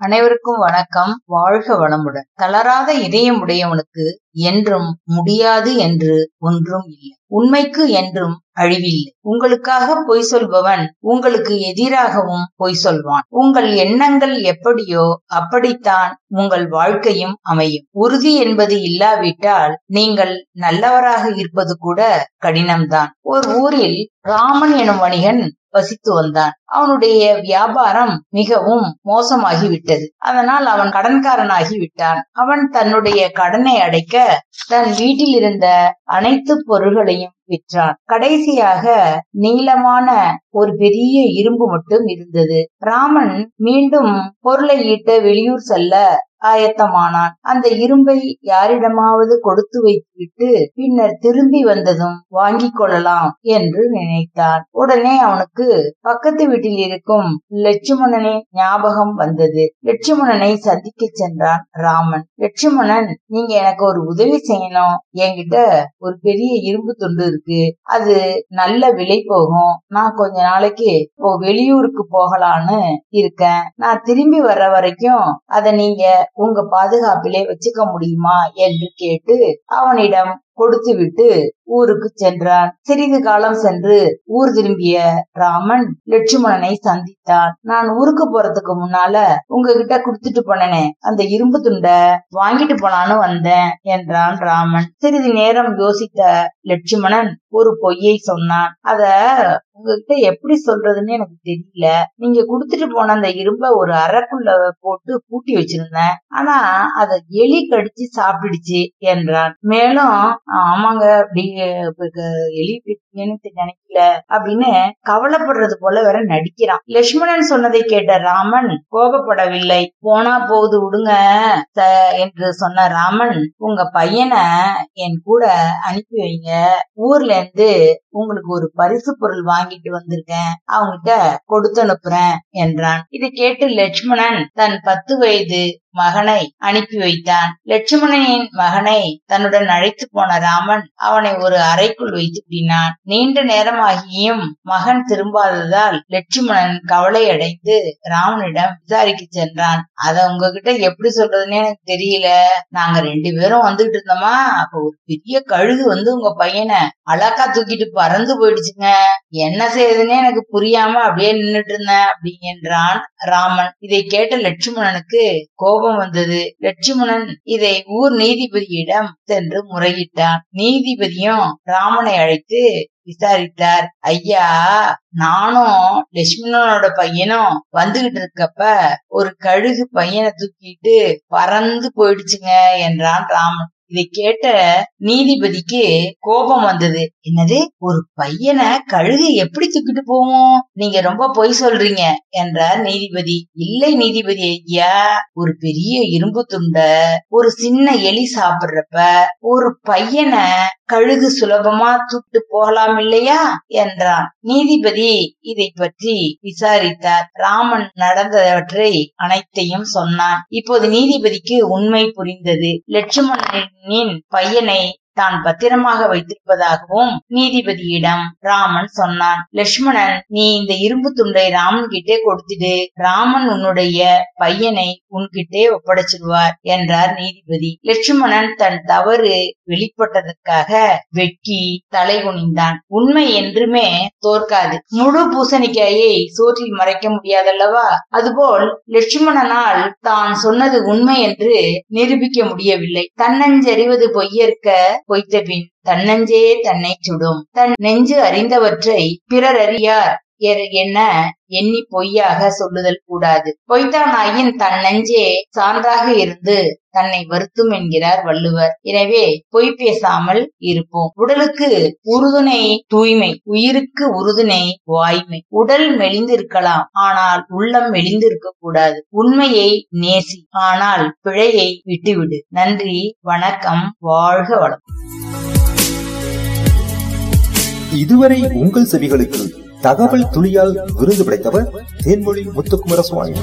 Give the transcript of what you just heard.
அனைவருக்கும் வணக்கம். வாழ்க வளமுடன். தளராத இதயம் உடையவனுக்கு என்றும் முடியாது என்று ஒன்றும் இல்லை. உண்மைக்கு என்றும் அழிவில்லை. உங்களுக்காக பொய் சொல்பவன் உங்களுக்கு எதிராகவும் பொய் சொல்வான். உங்கள் எண்ணங்கள் எப்படியோ அப்படித்தான் உங்கள் வாழ்க்கையும் அமையும். உறுதி என்பது இல்லாவிட்டால் நீங்கள் நல்லவராக இருப்பது கூட கடினம்தான். ஒரு ஊரில் ராமன் எனும் வணிகன் வசித்து வந்தான் அவனுடைய வியாபாரம் மிகவும் மோசமாகிவிட்டது. அதனால் அவன் கடன்காரனாகி விட்டான். அவன் தன்னுடைய கடனை அடைக்க தன் வீட்டில் இருந்த அனைத்து பொருள்களையும் விற்றான். கடைசியாக நீளமான ஒரு பெரிய இரும்பு மட்டும் இருந்தது. ராமன் மீண்டும் பொருளை ஈட்ட வெளியூர் செல்ல ஆயத்தமானான். அந்த இரும்பை யாரிடமாவது கொடுத்து வைத்துவிட்டு பின்னர் திரும்பி வந்ததும் வாங்கிக் கொள்ளலாம் என்று நினைத்தான் உடனே அவனுக்கு பக்கத்து வீட்டில் இருக்கும் லட்சுமணனின் ஞாபகம் வந்தது. லட்சுமணனை சந்திக்க சென்றான் ராமன். லட்சுமணன் நீங்க எனக்கு ஒரு உதவி செய்யணும். என்கிட்ட ஒரு பெரிய இரும்பு துண்டு இருக்கு. அது நல்ல விலை போகும். நான் கொஞ்ச நாளைக்கு வெளியூருக்கு போகலான்னு இருக்கேன். நான் திரும்பி வர்ற வரைக்கும் அதை நீங்க உங்க பாதுகாப்பிலே வச்சுக்க முடியுமா? என்று கேட்டு அவனிடம் கொடுத்துவிட்டு ஊருக்கு சென்றான் சிறிது காலம் சென்று ஊர் திரும்பிய ராமன் லட்சுமணனை சந்தித்தான் நான் ஊருக்கு போறதுக்கு முன்னால உங்ககிட்ட குடுத்துட்டு போனேனே அந்த இரும்பு துண்ட வாங்கிட்டு போனான்னு வந்தேன் என்றான் ராமன். சிறிது நேரம் யோசித்த லட்சுமணன் ஒரு பொய்யை சொன்னான். அத உங்ககிட்ட எப்படி சொல்றதுன்னு எனக்கு தெரியல. நீங்க குடுத்துட்டு போன அந்த இரும்ப ஒரு அறைக்குள்ள போட்டு பூட்டி வச்சிருந்தேன். ஆனா அத எலி கடிச்சு சாப்பிடுச்சு என்றான். மேலும் ஆமாங்க அப்படி எலி நினைக்கல. அப்படின்னு கவலைப்படுறது போல வேற நடிக்கிறான். லட்சுமணன் சொன்னதை கேட்ட ராமன் கோபப்படவில்லை. போனா போகுது விடுங்க என்று சொன்ன ராமன் உங்க பையனை என் கூட அனுப்பி வைங்க. ஊர்ல இருந்து உங்களுக்கு ஒரு பரிசு பொருள் வாங்கிட்டு வந்திருக்கேன். அவங்கிட்ட கொடுத்து அனுப்புறேன் என்றான். இதை கேட்டு லட்சுமணன் தன் பத்து வயது மகனை அனுப்பி வைத்தான். லட்சுமணனின் மகனை தன்னுடன் அழைத்து போன ராமன் அவனை ஒரு அறைக்குள் வைத்து கூட்டினான் நீண்ட நேரமாகியும் மகன் திரும்பாததால் லட்சுமணன் கவலை அடைந்து ராமனிடம் விசாரிக்க சென்றான். அத உங்ககிட்ட எப்படி சொல்றதுன்னு எனக்கு தெரியல. நாங்க ரெண்டு பேரும் வந்துகிட்டு இருந்தோமா? அப்ப ஒரு பெரிய கழுகு வந்து உங்க பையனை அழகா தூக்கிட்டு பறந்து போயிடுச்சுங்க. என்ன செய்யுதுன்னு எனக்கு புரியாம அப்படியே நின்னுட்டு இருந்தேன் அப்படிங்கிறான் ராமன். இதை கேட்ட லட்சுமணனுக்கு கோபம் கோபம் வந்தது. லட்சுமணன் இதை ஊர் நீதிபதியிடம் சென்று முறையிட்டான். நீதிபதியும் ராமனை அழைத்து விசாரித்தார். ஐயா நானும் லட்சுமணனோட பையனும் வந்துகிட்டு இருக்கப்ப ஒரு கழுகு பையனை தூக்கிட்டு பறந்து போயிடுச்சுங்க என்றான் ராமன். இதை கேட்ட நீதிபதிக்கு கோபம் வந்தது. என்னது ஒரு பையனை கழுகு எப்படி தூக்கிட்டு போவோம்? நீங்க ரொம்ப பொய் சொல்றீங்க என்றார் நீதிபதி. இல்லை நீதிபதி ஐயா ஒரு பெரிய இரும்பு துண்ட ஒரு சின்ன எலி சாப்பிடுறப்ப ஒரு பையனை கழுகு சுலபமா தூட்டு போகலாம் இல்லையா? என்றான். நீதிபதி இதை பற்றி விசாரித்தார். ராமன் நடந்தவற்றை அனைத்தையும் சொன்னான். இப்போது நீதிபதிக்கு உண்மை புரிந்தது. லட்சுமணனின் பையனை தான் பத்திரமாக வைத்திருப்பதாகவும் நீதிபதியிடம் ராமன் சொன்னான். லட்சுமணன் நீ இந்த இரும்பு துண்டை ராமன் கிட்டே கொடுத்துடு. ராமன் உன்னுடைய பையனை உன்கிட்டே ஒப்படைச்சிடுவார் என்றார் நீதிபதி. லட்சுமணன் தன் தவறு வெளிப்பட்டதற்காக வெட்கி தலை குனிந்தான். உண்மை என்றுமே தோற்காது. முழு பூசணிக்காயை சோற்றில் மறைக்க முடியாதல்லவா? அதுபோல் லட்சுமணனால் தான் சொன்னது உண்மை என்று நிரூபிக்க முடியவில்லை. தன்னஞ்சறிவது பொய்யற்க பொய்த்த பின் தன்னஞ்சே தன்னை சுடும். தன் நெஞ்சு அறிந்தவற்றை பிறர் அறியார் என்ன? எண்ணி பொய்யாக சொல்லுதல் கூடாது. பொய்த்தானாயின் தன் நெஞ்சே சான்றாக இருந்து தன்னை வருத்தும் என்கிறார் வள்ளுவர். எனவே பொய் பேசாமல் இருப்போம். உடலுக்கு உறுதுணை தூய்மை உயிருக்கு உறுதுணை வாய்மை. உடல் மெலிந்திருக்கலாம் ஆனால் உள்ளம் மெலிந்திருக்க கூடாது. உண்மையை நேசி ஆனால் பிழையை விட்டுவிடு. நன்றி வணக்கம் வாழ்க வளம் இதுவரை உங்கள் செவிகளுக்கு தகவல் துளியால் விருது படைத்தவர் தேன்மொழி முத்துக்குமர சுவாமி